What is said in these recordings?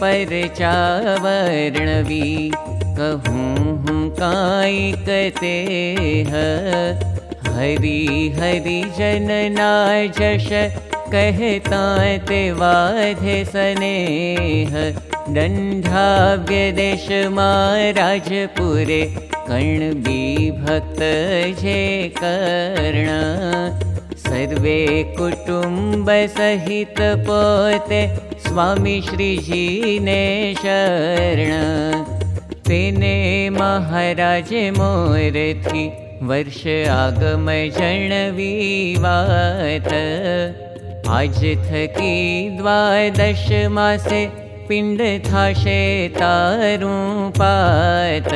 परचावर्णवी। कहूँ काई कते हरि हरि जश कहता ते वाधे स्नेह। देश महाराजपुरे कर्णबी भक्त जे कर्ण सर्वे कुटुम्ब सहित पोते स्वामी श्रीजीने शरण। तेने महाराज मोरथी वर्ष आगम जनवी वात आज थकी द्वादश मासे पिंड थाशे तारू पात।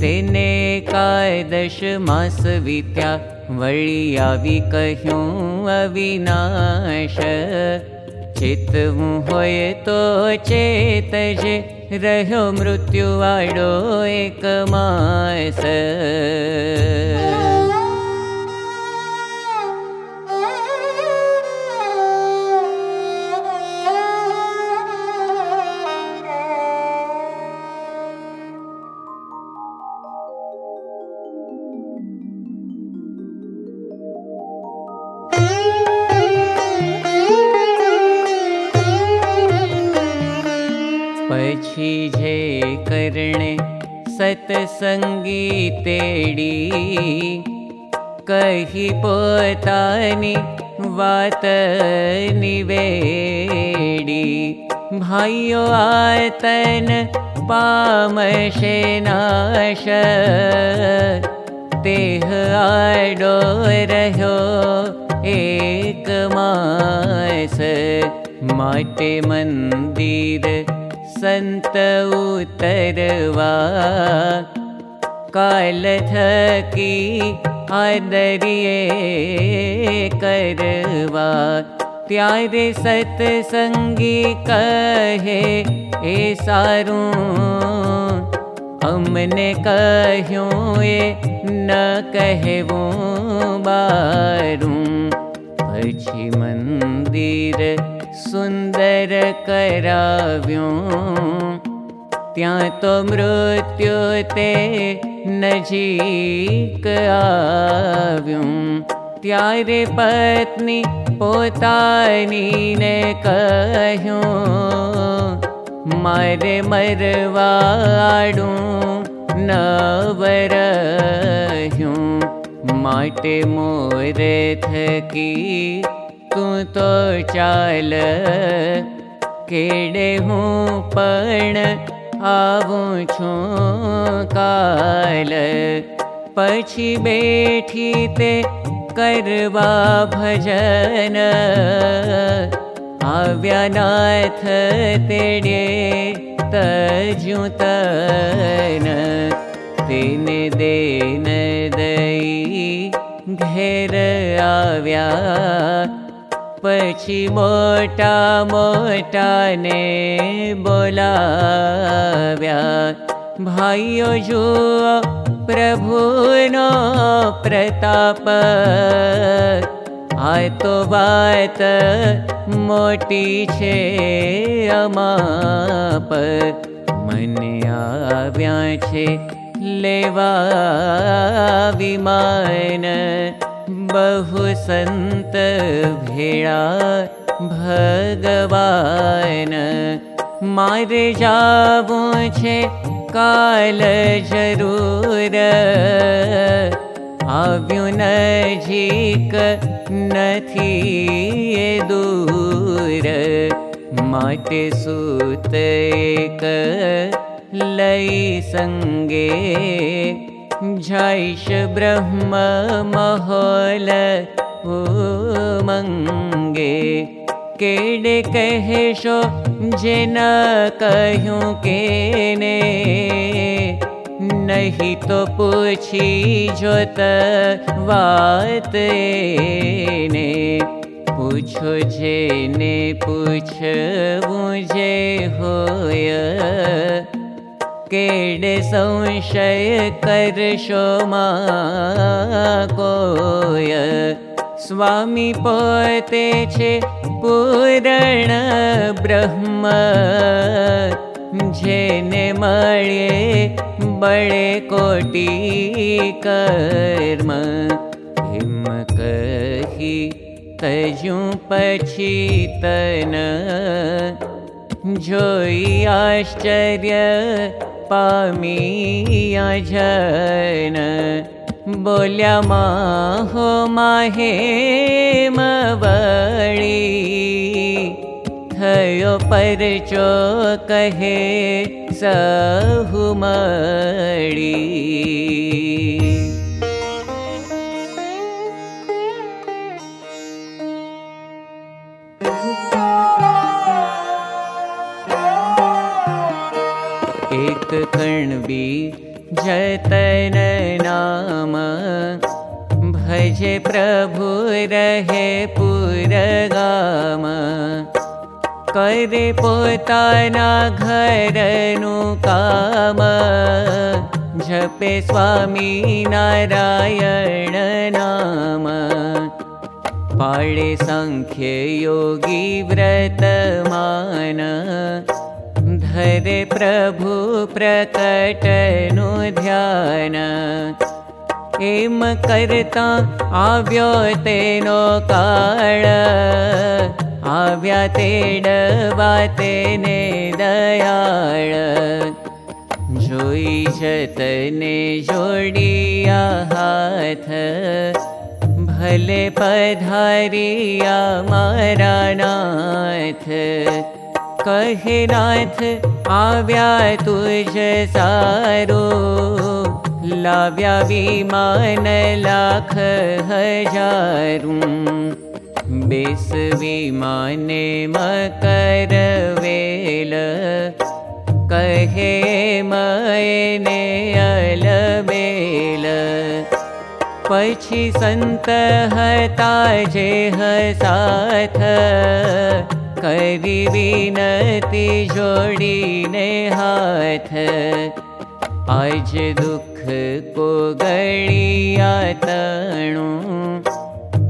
तेने कायदश मास वित्या वळियावि कहूं अविनाश चेतवुं वळि आ कविनाश चित्ो चेतजे एक मास। सत्सङ्गीतेडी कहि पोतानि वातनिवेडी भायो आतन पामशे नाश। देह आडो रह्यो एक मास। माटे मन्दिर संत उतरवा। काल थकी आदरिये करवा। त्यारे सत्संगी कहे, ए सारू, हमने कहूँ ये न कहवूँ बारू। पछी मंदिर सुन्दर कराव्यो त्या तो मृत्यु ते नजीक आव्यो त्यारे पत्नी पोतानी ने कह्यो मारे मरवाडू नवरह्यो माटे मोरे थकी तू तो चाल। केड़े हूँ पण आऊँ छू काल। पछी बैठी ते करवा भजन। आव्या नाथ तेड़े तजू तन। तेने देन दई घेर आव्या પછી મોટા મોટાને બોલાવ્યા ભાઈઓ જુઓ પ્રભુનો પ્રતાપ આ તો વાત મોટી છે અમાપ મને આવ્યા છે લેવા વિમાન बहु संत भेड़ा भगवान। मारे छे काल जरूर। आव्यु नजीक नथी दूर। माटे सूत एक लई संगे जैष ब्रह्म महोल मंगे केडे कहेशो जेन कहूँ केने। नहीं तो ने पूछो जेने पूछ मुझे होय संशय करशो मा कोय। स्वामी पोते पूरण ब्रह्म। जेने मळे बळे कोटि कर्म। हिम कही तजू पछी तन। जोई आश्चर्य पामिया जन बोल्या माहो माहे मवळी थयो परचो कहे सहुमळी एक कणबी जतन नाम। भजे प्रभु रहे पुरगाम करे पोताना घरनु काम। जपे स्वामी नारायण नाम। पाळे संख्य योगी व्रतमान धरे प्रभु प्रकटनु ध्यान। एम तेडवा तेने दयाळ। जोई जतने जोडिया हाथ। भले पधारिया मारा नाथ कहे नाथ आव्या तुझ सारो। लाव्या विमान लाख हजारू। बेस विमाने मकर वेल। कहे मयने अलबेल पछी संत हता जे हसाथ करी विनती जोड़ीने हाथ। आज दुख को गड़िया तणु।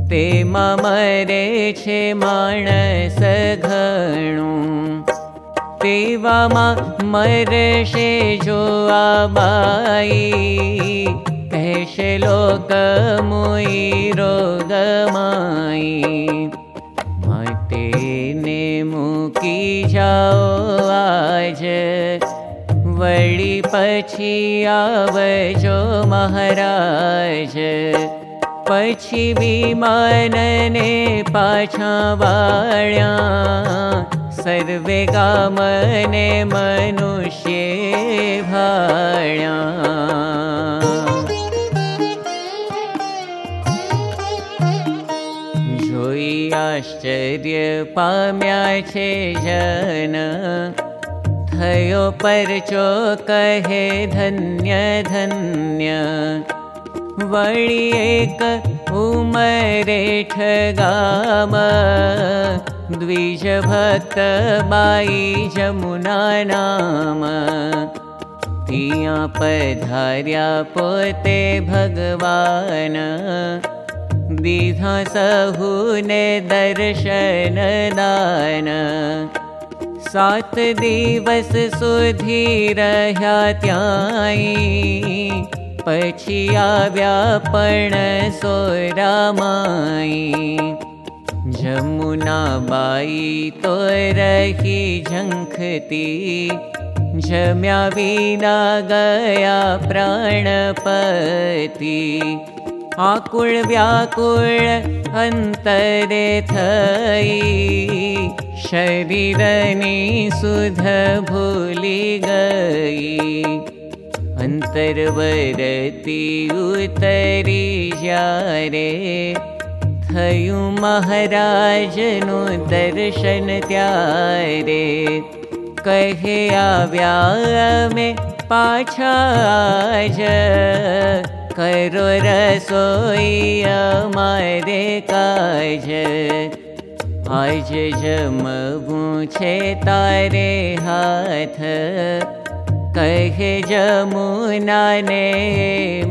तेमा मरे छे माणस घणु। तेवामा मरशे जो आबाई। कहेशे लोक मुई रोगमाई ने जाओ आज। वड़ी पछी आवजो महाराज। पछी विमान ने पाछा वाळ्या। सर्वे गामने આશ્ચર્ય પામ્યા છે જન થયો પરચો કહે ધન્ય ધન્ય વળી એક ઉમરે ઠગામ દ્વિજ ભક્ત બાઈ જમુના નામ ત્યાં પધાર્યા પોતે विधा सह दर्शन दान। सात सातदिवस सुधीर्यायी पशी आया पर्ण सोरा माय जमुना बाई तो रहि झति जम्या गया प्राणपति। आकुल व्याकुल अन्तरे थई शरीरनी सुध भूली गई। अन्तर्वरती उतरी जारे थयु महाराजनु दर्शन त्यारे। कहे आव्या में पाछा करो रसोई अमारे काज आज जमबू छे तारे हाथ कहे जमुना ने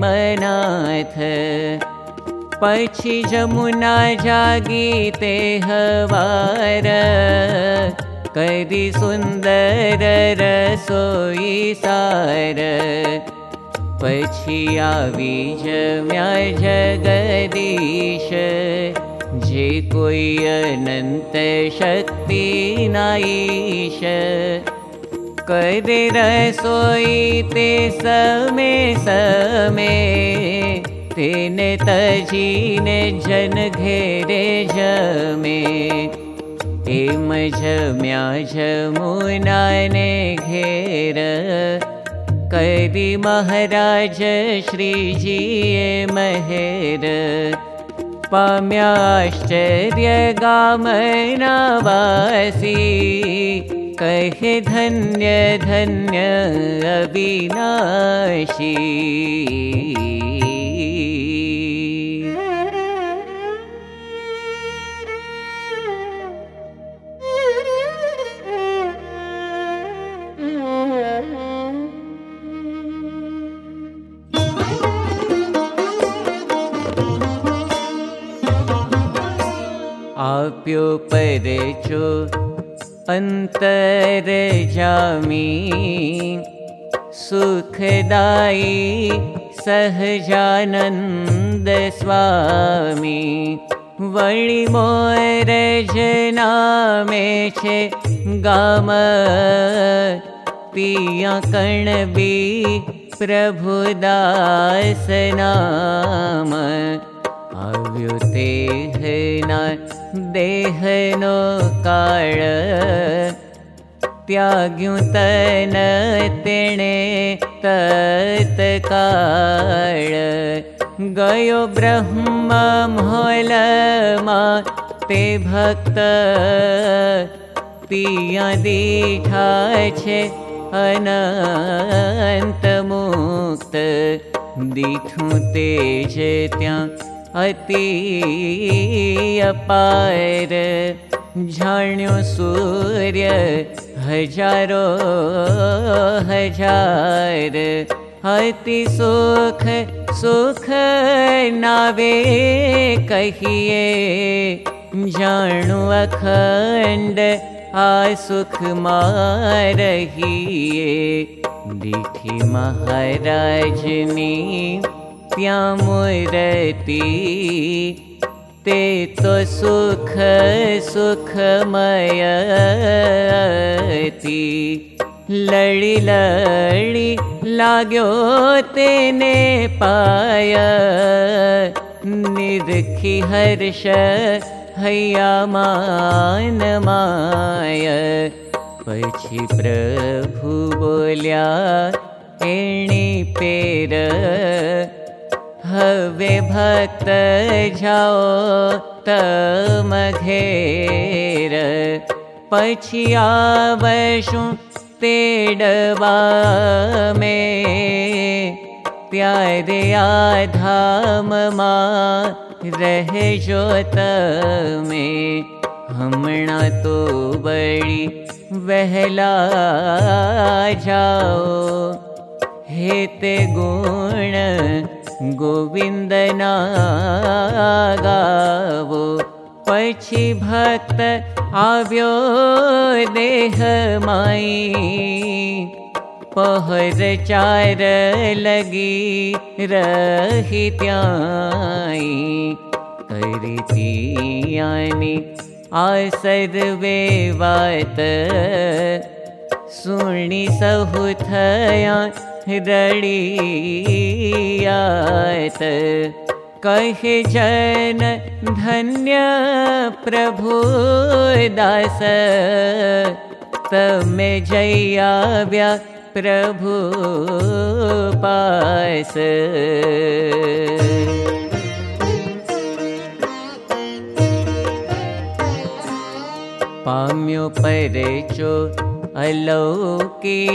मनाथ पक्षि जमुना जागी ते हवार कदि सुन्दर रसोई सार आवी जम्या जगदीश जे कोई अनन्त शक्ति नाईश। करे रसोई ते समे समे तेने तजीने जन घेरे जमे। एम जम्या जमुनाने घेर करी महाराज श्रीजीए महेर। पाम्याश्चर्य गामनावासी कहे धन्य धन्य अविनाशी अन्तर जामी सुखदायी सहजानन्द स्वामी वणि मोर जनामे छे गाम। पिया कणबी प्रभुदास न देहनो काळ त्याग्युतन तेणे तत्काळ। गयो ब्रह्म मोलमा ते भक्त पिया दीठा छे अनन्तमुक्त दीठु ते दि त्या अति अपार जाण्यो सूर्य हजारो हजार। अति सुख सुख नावे कहिए। जाणु अखंड आ सुख मारहिए। दीठी महाराजनी मूर्ति ते तो सुख सुखमयति लड़ी लड़ी लाग्यो तेने पाय। निरखी हर्ष हैया मान माय। पछी प्रभु बोल्या एणी पेर हवे भक्त जाओ तम घेर पछिया वशु तेडवा में। प्यारे आधाम मा रह जो में हमना तो बड़ी वहला जाओ हेते गुण गोविन्दना गावो आव्यो देह माई। पहर चार लगी रही त्याई। करती यानी आसर वे बात सुनी सहु थया कहे जन धन्य प्रभु दास। तमे जयाव्या प्रभु पास पाम्यो परे चो अलौकिह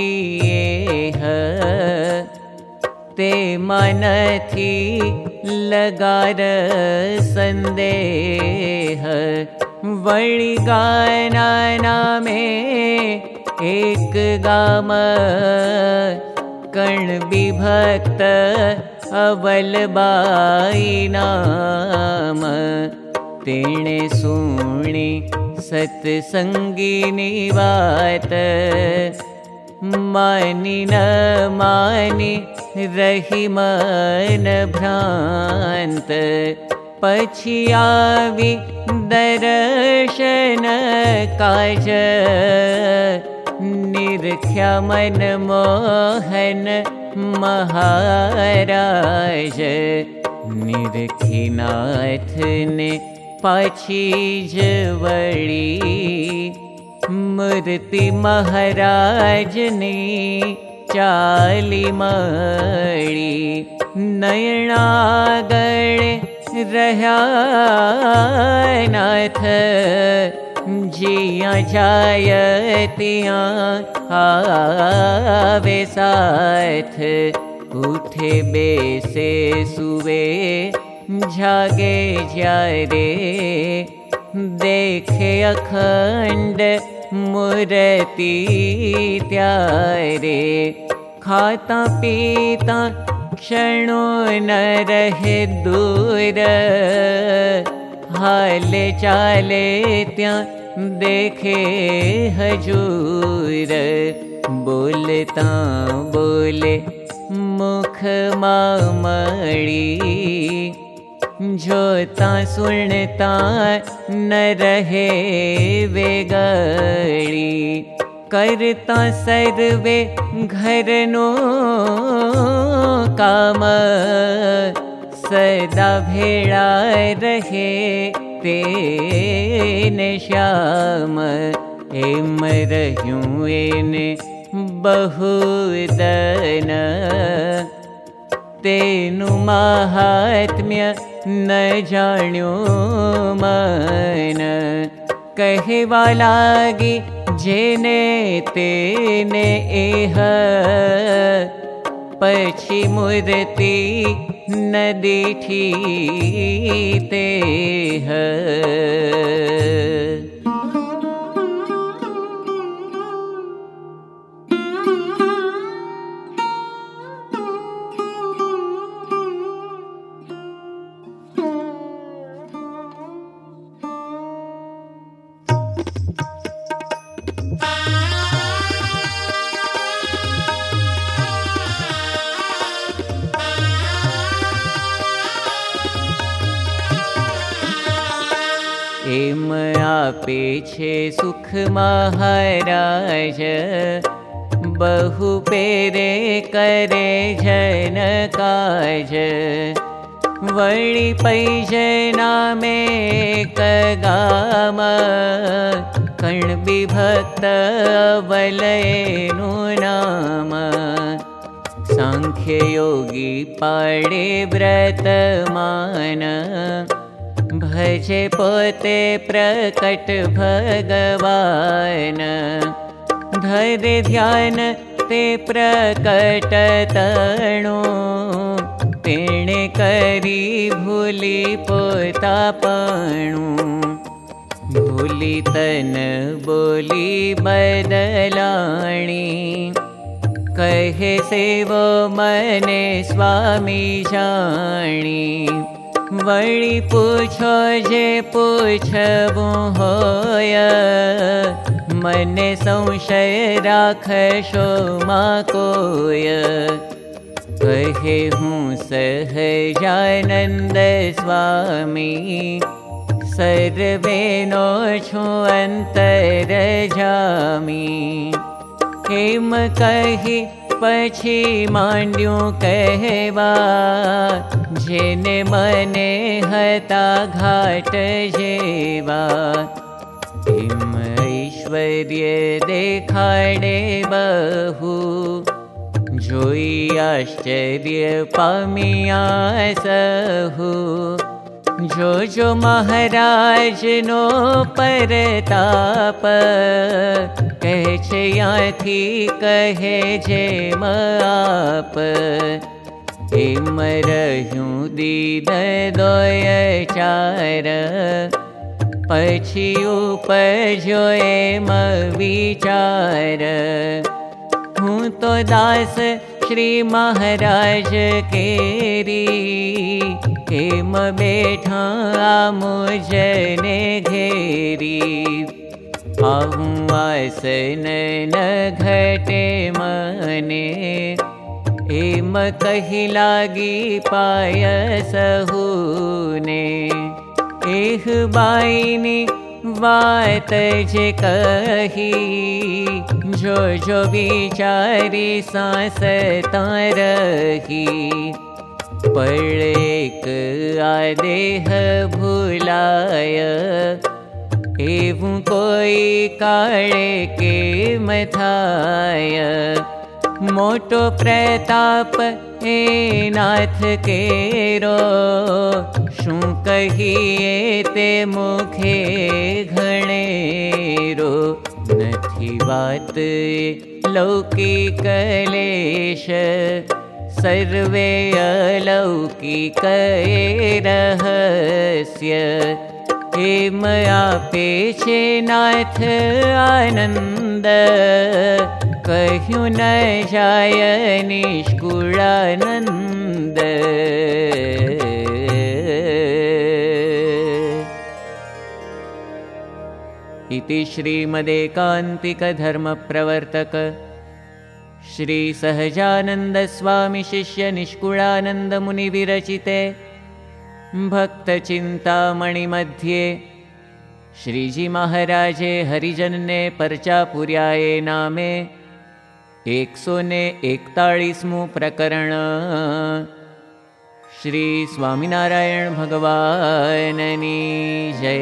ते मनथी लगार संदेह। वणि गाना नामे एक गाम। कण विभक्त अवलबाई नाम। तेणे सुणी सत्सङ्गिनी वात। मानि रहि मन भ्रान्त। पछियावि दर्शन काज। निरख्या मन मोहन महाराज। निरखिनाथ ने पाछी जवड़ी मूर्ति महाराज ने चाली मड़ी नयनागणे रहा नाथ जिया जाय तिया बेसे सुवे जागे जारे देखे त्यारे। खाता पीता क्षणो न रहे दूर हाल चाले त्या देखे हजूर। बोलता बोले मुख मामड़ी जोता सुनता न रहे वेगड़ी करता सर्वे घरनो काम। सदा भेड़ा रहे तेने श्याम। एने बहुदन। तेनु महात्म्य न जाण्यो मन। कहवा लागी जेने तेने एह। पछी मूर्ति नदी ते एम आपे छे सुख महाराज। बहु पेरे करे जन काज। वळी पैजना में कगाम। कण विभक्त वलयनु नाम। सांख्य योगी पाडे व्रत मान पोते प्रकट भगवान। धर ध्यान ते प्रकट तणु। तेणे करी भूली पोता पणु। भूली तन बोली बदलाणी। कहे सेवो मने स्वामी जाणी वळि पूछो जे पूछबु होय। मने संशय राखशो मा कोय। कहे हूँ स्वामी हेम कहि पछी माण्ड्यूं कहवा जेने मने हता घाट जेवा हिम ऐश्वर्य देखाडे बहु जोई आश्चर्य पामिया सहु जो जो नो परताप। छे याथी कहे जे आप एम रह्यूं दीद दोय चार। पछी उपजो एम विचार। हूँ दास श्री महाराज केरी हेम बैठा मुझने घेरी। आसन न घटे मने। हेम कही लागी पाय सहूने। एह बाईनी वात जे कही। जो जो विचारी सांस तारही पड़ेक आदेह भूलाय। एवं कोई काले के मथाय। मोटो प्रताप ए नाथ केरो शू कहिए ते मुखे घणेरो नथी बात लौकी कलेश सर्वे अलौकिक रहस्य। हेम आपे छे नाथ आनन्द न जाय निष्कुलानन्द। इति श्रीमदेकान्तिकधर्मप्रवर्तक श्रीसहजानन्दस्वामिशिष्यनिष्कुलानन्दमुनिविरचिते भक्तचिन्तामणिमध्ये श्रीजीमहाराजे हरिजनने पर्चापुर्याये नामे एकसो ने एकताळीसमु प्रकरण। श्री स्वामिनारायण भगवाननी जय